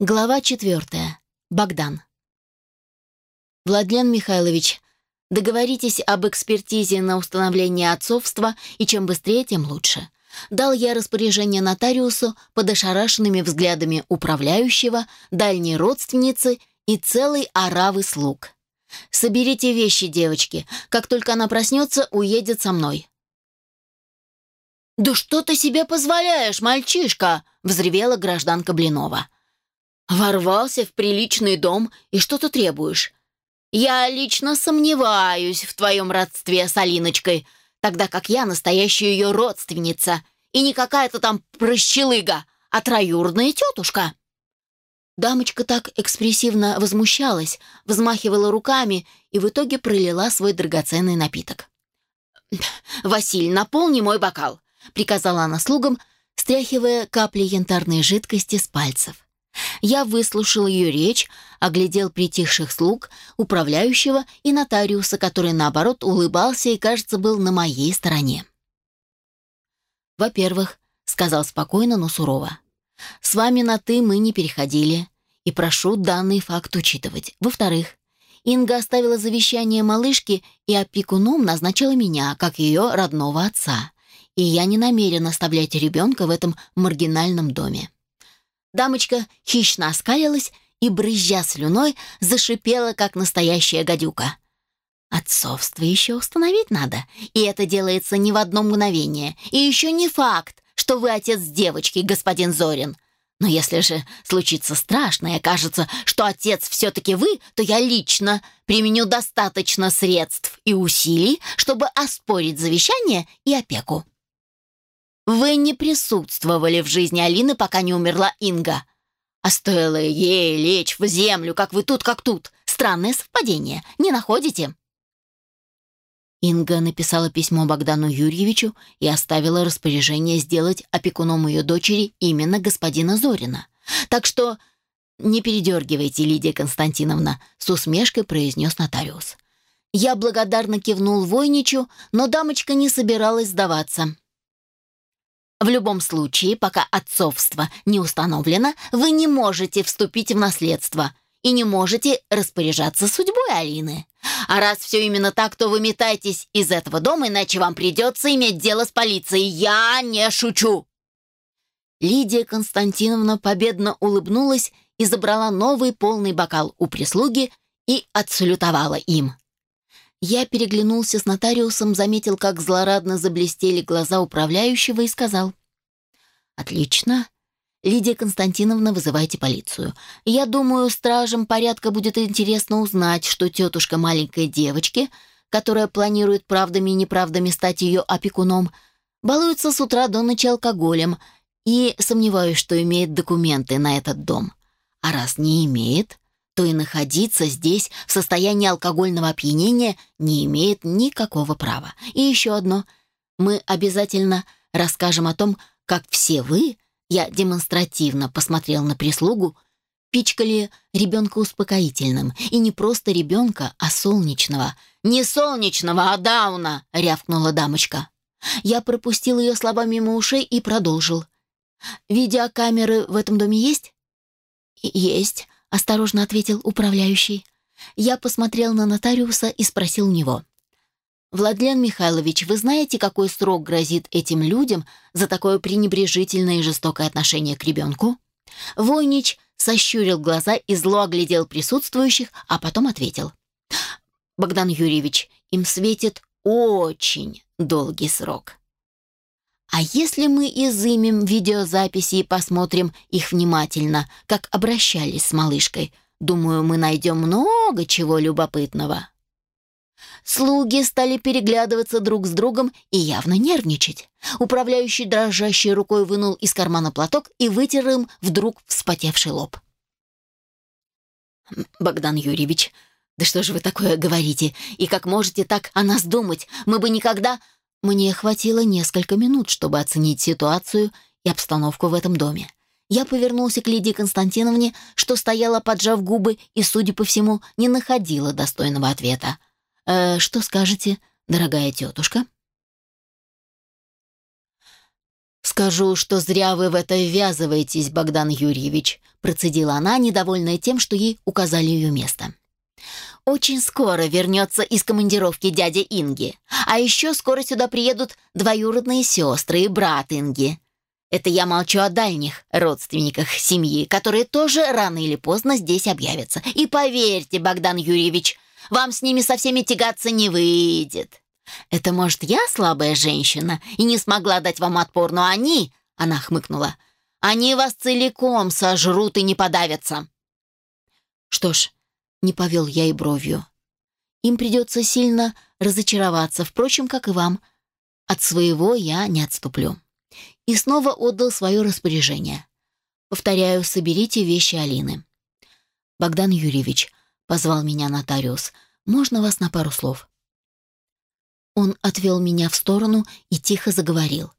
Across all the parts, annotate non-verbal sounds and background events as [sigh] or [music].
Глава четвертая. Богдан. Владлен Михайлович, договоритесь об экспертизе на установление отцовства, и чем быстрее, тем лучше. Дал я распоряжение нотариусу под ошарашенными взглядами управляющего, дальней родственницы и целой оравы слуг. Соберите вещи, девочки. Как только она проснется, уедет со мной. «Да что ты себе позволяешь, мальчишка?» — взревела гражданка Блинова. Ворвался в приличный дом и что-то требуешь. Я лично сомневаюсь в твоем родстве с Алиночкой, тогда как я настоящая ее родственница и не какая-то там прощелыга, а троюродная тетушка». Дамочка так экспрессивно возмущалась, взмахивала руками и в итоге пролила свой драгоценный напиток. «Василь, наполни мой бокал», — приказала она слугам, стряхивая капли янтарной жидкости с пальцев. Я выслушал ее речь, оглядел притихших слуг, управляющего и нотариуса, который, наоборот, улыбался и, кажется, был на моей стороне. «Во-первых», — сказал спокойно, но сурово, «с вами на «ты» мы не переходили, и прошу данный факт учитывать. Во-вторых, Инга оставила завещание малышке и опекуном назначила меня, как ее родного отца, и я не намерен оставлять ребенка в этом маргинальном доме. Дамочка хищно оскалилась и, брызжа слюной, зашипела, как настоящая гадюка. Отцовство еще установить надо, и это делается не в одно мгновение. И еще не факт, что вы отец девочки, господин Зорин. Но если же случится страшное, и окажется, что отец все-таки вы, то я лично применю достаточно средств и усилий, чтобы оспорить завещание и опеку. Вы не присутствовали в жизни Алины, пока не умерла Инга. А стоило ей лечь в землю, как вы тут, как тут. Странное совпадение, не находите?» Инга написала письмо Богдану Юрьевичу и оставила распоряжение сделать опекуном ее дочери именно господина Зорина. Так что не передергивайте, Лидия Константиновна, с усмешкой произнес нотариус. Я благодарно кивнул Войничу, но дамочка не собиралась сдаваться. В любом случае, пока отцовство не установлено, вы не можете вступить в наследство и не можете распоряжаться судьбой Алины. А раз все именно так, то вы метайтесь из этого дома, иначе вам придется иметь дело с полицией. Я не шучу!» Лидия Константиновна победно улыбнулась и забрала новый полный бокал у прислуги и отсалютовала им. Я переглянулся с нотариусом, заметил, как злорадно заблестели глаза управляющего и сказал. «Отлично. Лидия Константиновна, вызывайте полицию. Я думаю, стражам порядка будет интересно узнать, что тетушка маленькой девочки, которая планирует правдами и неправдами стать ее опекуном, балуется с утра до ночи алкоголем и сомневаюсь, что имеет документы на этот дом. А раз не имеет, то и находиться здесь в состоянии алкогольного опьянения не имеет никакого права. И еще одно. Мы обязательно расскажем о том, как все вы, я демонстративно посмотрел на прислугу, пичкали ребенка успокоительным. И не просто ребенка, а солнечного. «Не солнечного, а Дауна!» — рявкнула дамочка. Я пропустил ее слова мимо ушей и продолжил. «Видеокамеры в этом доме есть?» «Есть», — осторожно ответил управляющий. Я посмотрел на нотариуса и спросил у него. «Владлен Михайлович, вы знаете, какой срок грозит этим людям за такое пренебрежительное и жестокое отношение к ребенку?» Войнич сощурил глаза и зло оглядел присутствующих, а потом ответил. «Богдан Юрьевич, им светит очень долгий срок». А если мы изымем видеозаписи и посмотрим их внимательно, как обращались с малышкой, думаю, мы найдем много чего любопытного. Слуги стали переглядываться друг с другом и явно нервничать. Управляющий дрожащей рукой вынул из кармана платок и вытер им вдруг вспотевший лоб. «Богдан Юрьевич, да что же вы такое говорите? И как можете так о нас думать? Мы бы никогда...» Мне хватило несколько минут, чтобы оценить ситуацию и обстановку в этом доме. Я повернулся к Лидии Константиновне, что стояла, поджав губы, и, судя по всему, не находила достойного ответа. «Э, «Что скажете, дорогая тетушка?» «Скажу, что зря вы в это ввязываетесь, Богдан Юрьевич», процедила она, недовольная тем, что ей указали ее место. «Очень скоро вернется из командировки дядя Инги. А еще скоро сюда приедут двоюродные сестры и брат Инги. Это я молчу о дальних родственниках семьи, которые тоже рано или поздно здесь объявятся. И поверьте, Богдан Юрьевич, вам с ними со всеми тягаться не выйдет. Это, может, я слабая женщина и не смогла дать вам отпор, но они, она хмыкнула, они вас целиком сожрут и не подавятся. Что ж, не повел я и бровью. Им придется сильно разочароваться, впрочем, как и вам. От своего я не отступлю и снова отдал свое распоряжение. Повторяю, соберите вещи Алины. Богдан Юрьевич, позвал меня нотариус, можно вас на пару слов? Он отвел меня в сторону и тихо заговорил.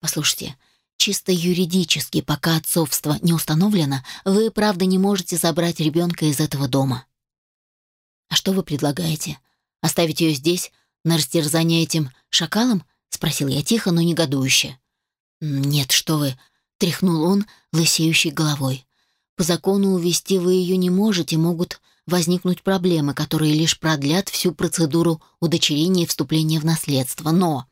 Послушайте, чисто юридически, пока отцовство не установлено, вы, правда, не можете забрать ребенка из этого дома. А что вы предлагаете? Оставить ее здесь, на растерзание этим шакалом? Спросил я тихо, но негодующе. «Нет, что вы!» — тряхнул он, лысеющей головой. «По закону увести вы ее не можете, могут возникнуть проблемы, которые лишь продлят всю процедуру удочерения и вступления в наследство. Но...»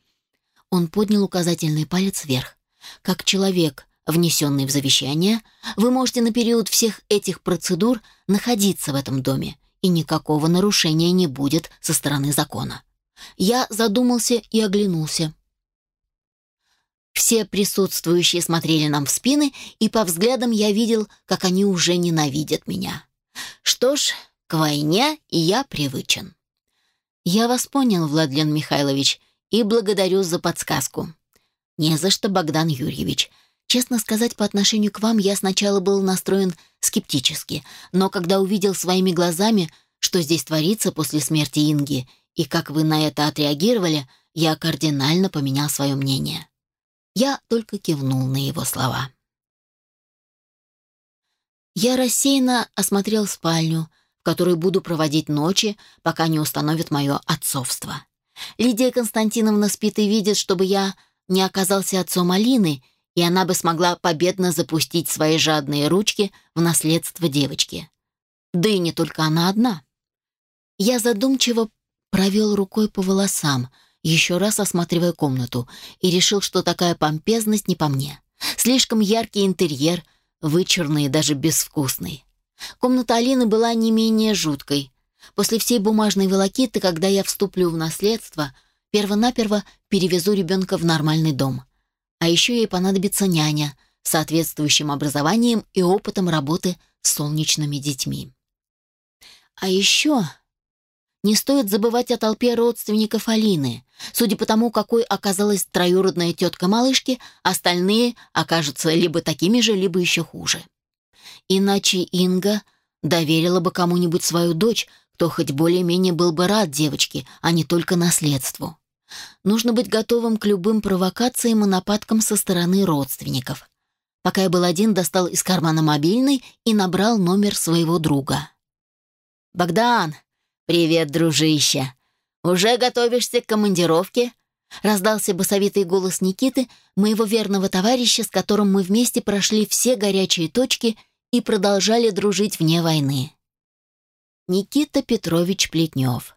Он поднял указательный палец вверх. «Как человек, внесенный в завещание, вы можете на период всех этих процедур находиться в этом доме, и никакого нарушения не будет со стороны закона». Я задумался и оглянулся. Все присутствующие смотрели нам в спины, и по взглядам я видел, как они уже ненавидят меня. Что ж, к войне я привычен. Я вас понял, Владлен Михайлович, и благодарю за подсказку. Не за что, Богдан Юрьевич. Честно сказать, по отношению к вам я сначала был настроен скептически, но когда увидел своими глазами, что здесь творится после смерти Инги, и как вы на это отреагировали, я кардинально поменял свое мнение. Я только кивнул на его слова. Я рассеянно осмотрел спальню, в которой буду проводить ночи, пока не установят мое отцовство. Лидия Константиновна спит и видит, чтобы я не оказался отцом Алины, и она бы смогла победно запустить свои жадные ручки в наследство девочки. Да и не только она одна. Я задумчиво провел рукой по волосам — еще раз осматривая комнату, и решил, что такая помпезность не по мне. Слишком яркий интерьер, вычурный и даже безвкусный. Комната Алины была не менее жуткой. После всей бумажной волокиты, когда я вступлю в наследство, перво-наперво перевезу ребенка в нормальный дом. А еще ей понадобится няня с соответствующим образованием и опытом работы с солнечными детьми. А еще не стоит забывать о толпе родственников Алины. Судя по тому, какой оказалась троюродная тетка малышки, остальные окажутся либо такими же, либо еще хуже. Иначе Инга доверила бы кому-нибудь свою дочь, кто хоть более-менее был бы рад девочке, а не только наследству. Нужно быть готовым к любым провокациям и нападкам со стороны родственников. Пока я был один, достал из кармана мобильный и набрал номер своего друга. «Богдан, «Привет, дружище! Уже готовишься к командировке?» Раздался басовитый голос Никиты, моего верного товарища, с которым мы вместе прошли все горячие точки и продолжали дружить вне войны. Никита Петрович Плетнев.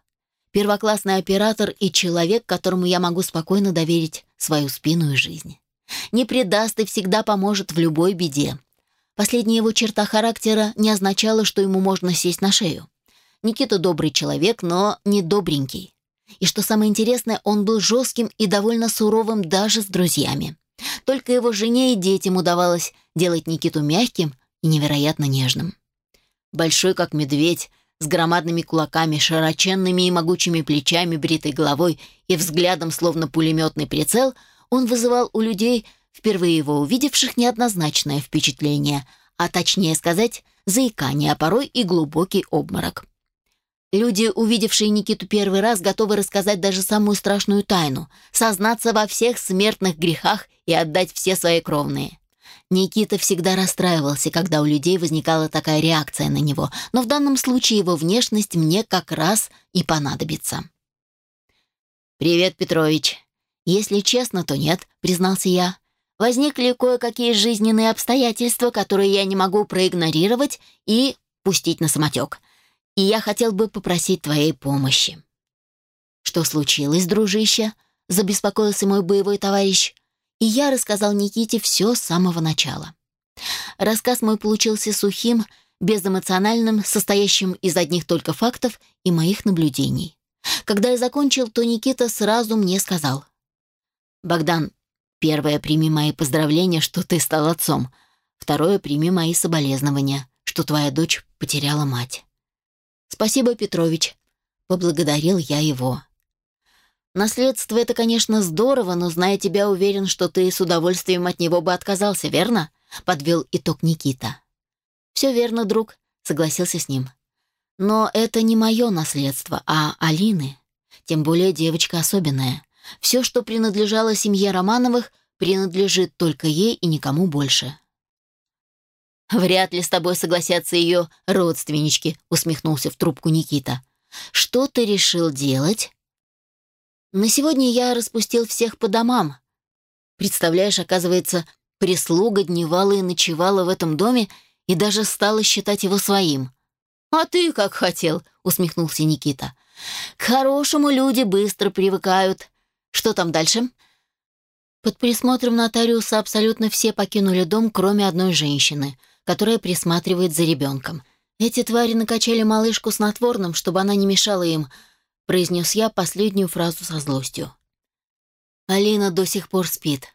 Первоклассный оператор и человек, которому я могу спокойно доверить свою спину и жизнь. Не предаст и всегда поможет в любой беде. Последняя его черта характера не означала, что ему можно сесть на шею. Никита добрый человек, но не добренький. И что самое интересное, он был жестким и довольно суровым даже с друзьями. Только его жене и детям удавалось делать Никиту мягким и невероятно нежным. Большой, как медведь, с громадными кулаками, широченными и могучими плечами, бритой головой и взглядом, словно пулеметный прицел, он вызывал у людей, впервые его увидевших, неоднозначное впечатление, а точнее сказать, заикание, а порой и глубокий обморок. Люди, увидевшие Никиту первый раз, готовы рассказать даже самую страшную тайну, сознаться во всех смертных грехах и отдать все свои кровные. Никита всегда расстраивался, когда у людей возникала такая реакция на него, но в данном случае его внешность мне как раз и понадобится. «Привет, Петрович». «Если честно, то нет», — признался я. Возникли кое-какие жизненные обстоятельства, которые я не могу проигнорировать и пустить на самотек. И я хотел бы попросить твоей помощи». «Что случилось, дружище?» — забеспокоился мой боевой товарищ. И я рассказал Никите все с самого начала. Рассказ мой получился сухим, безэмоциональным, состоящим из одних только фактов и моих наблюдений. Когда я закончил, то Никита сразу мне сказал. «Богдан, первое, прими мои поздравления, что ты стал отцом. Второе, прими мои соболезнования, что твоя дочь потеряла мать». «Спасибо, Петрович», — поблагодарил я его. «Наследство — это, конечно, здорово, но, зная тебя, уверен, что ты с удовольствием от него бы отказался, верно?» — подвел итог Никита. «Все верно, друг», — согласился с ним. «Но это не мое наследство, а Алины. Тем более девочка особенная. Все, что принадлежало семье Романовых, принадлежит только ей и никому больше». «Вряд ли с тобой согласятся ее родственнички», — усмехнулся в трубку Никита. «Что ты решил делать?» «На сегодня я распустил всех по домам. Представляешь, оказывается, прислуга дневала и ночевала в этом доме и даже стала считать его своим. «А ты как хотел», — усмехнулся Никита. «К хорошему люди быстро привыкают. Что там дальше?» Под присмотром нотариуса абсолютно все покинули дом, кроме одной женщины, которая присматривает за ребенком. «Эти твари накачали малышку снотворным, чтобы она не мешала им», — произнес я последнюю фразу со злостью. Алина до сих пор спит.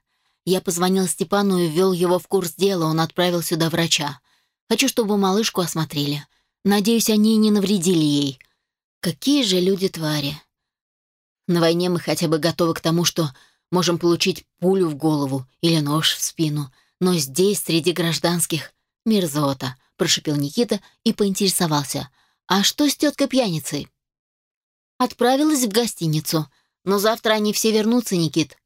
Я позвонил Степану и ввел его в курс дела, он отправил сюда врача. Хочу, чтобы малышку осмотрели. Надеюсь, они не навредили ей. Какие же люди-твари. На войне мы хотя бы готовы к тому, что можем получить пулю в голову или нож в спину. Но здесь, среди гражданских, мерзота, прошипел Никита и поинтересовался. А что с теткой-пьяницей? Отправилась в гостиницу. Но завтра они все вернутся, Никит.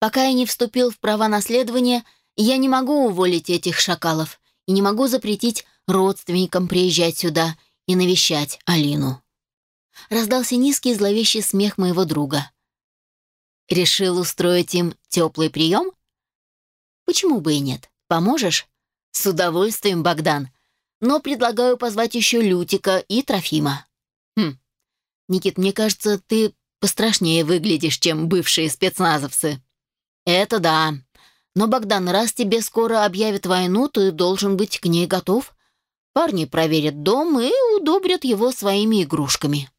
Пока я не вступил в права наследования, я не могу уволить этих шакалов и не могу запретить родственникам приезжать сюда и навещать Алину. Раздался низкий зловещий смех моего друга. Решил устроить им теплый прием? Почему бы и нет? Поможешь? С удовольствием, Богдан. Но предлагаю позвать еще Лютика и Трофима. Никит, мне кажется, ты пострашнее выглядишь, чем бывшие спецназовцы. Это да. Но, Богдан, раз тебе скоро объявят войну, ты должен быть к ней готов. Парни проверят дом и удобрят его своими игрушками».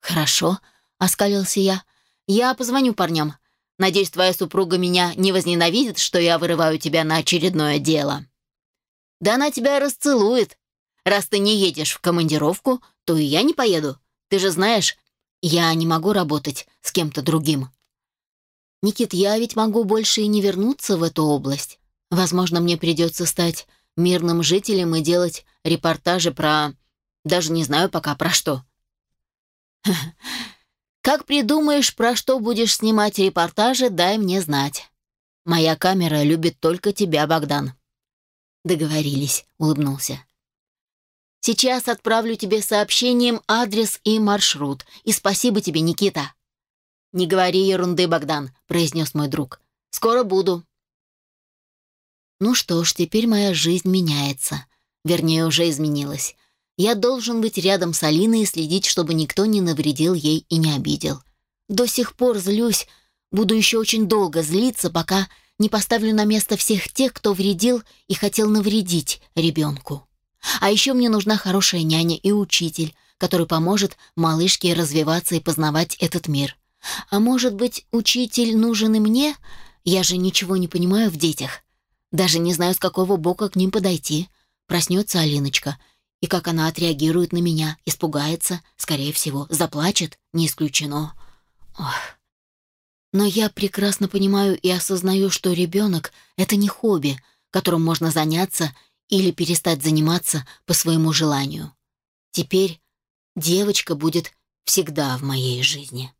«Хорошо», — оскалился я. «Я позвоню парням. Надеюсь, твоя супруга меня не возненавидит, что я вырываю тебя на очередное дело». «Да она тебя расцелует. Раз ты не едешь в командировку, то и я не поеду. Ты же знаешь, я не могу работать с кем-то другим». «Никит, я ведь могу больше и не вернуться в эту область. Возможно, мне придется стать мирным жителем и делать репортажи про... Даже не знаю пока про что». [laughs] «Как придумаешь, про что будешь снимать репортажи, дай мне знать. Моя камера любит только тебя, Богдан». «Договорились», — улыбнулся. «Сейчас отправлю тебе сообщением адрес и маршрут. И спасибо тебе, Никита». «Не говори ерунды, Богдан», — произнес мой друг. «Скоро буду». Ну что ж, теперь моя жизнь меняется. Вернее, уже изменилась. Я должен быть рядом с Алиной и следить, чтобы никто не навредил ей и не обидел. До сих пор злюсь, буду еще очень долго злиться, пока не поставлю на место всех тех, кто вредил и хотел навредить ребенку. А еще мне нужна хорошая няня и учитель, который поможет малышке развиваться и познавать этот мир. А может быть, учитель нужен и мне? Я же ничего не понимаю в детях. Даже не знаю, с какого бока к ним подойти. Проснется Алиночка, и как она отреагирует на меня, испугается, скорее всего, заплачет, не исключено. Ох. Но я прекрасно понимаю и осознаю, что ребенок — это не хобби, которым можно заняться или перестать заниматься по своему желанию. Теперь девочка будет всегда в моей жизни.